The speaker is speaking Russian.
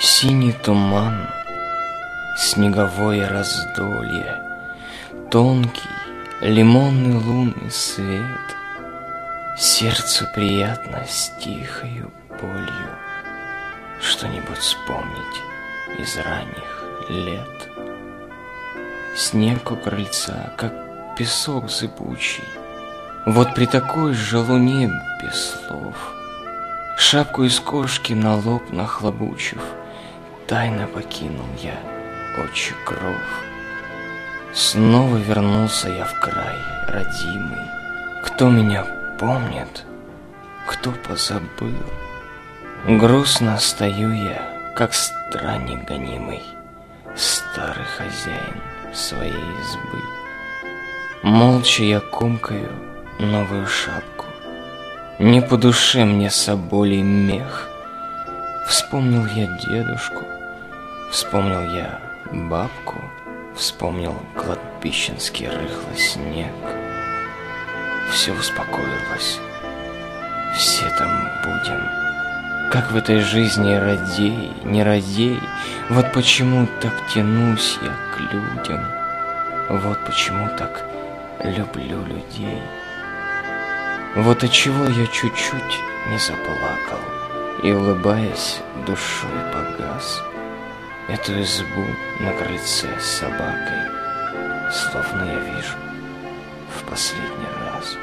Синий туман, снеговое раздолье, Тонкий лимонный лунный свет, Сердцу приятно с тихою болью Что-нибудь вспомнить из ранних лет. Снег у крыльца, как песок зыбучий, Вот при такой же луне без слов, Шапку из кошки на лоб нахлобучив, Тайно покинул я очи кров. Снова вернулся я в край родимый. Кто меня помнит, кто позабыл? Грустно стою я, как странник гонимый, Старый хозяин своей избы. Молча я комкаю новую шапку. Не по душе мне соболей мех. Вспомнил я дедушку, вспомнил я бабку, Вспомнил кладбищенский рыхлый снег. Все успокоилось, все там будем. Как в этой жизни радей, не радей, Вот почему так тянусь я к людям, Вот почему так люблю людей. Вот отчего я чуть-чуть не заплакал И, улыбаясь, душой погас Эту избу на крыльце с собакой Словно я вижу в последний раз.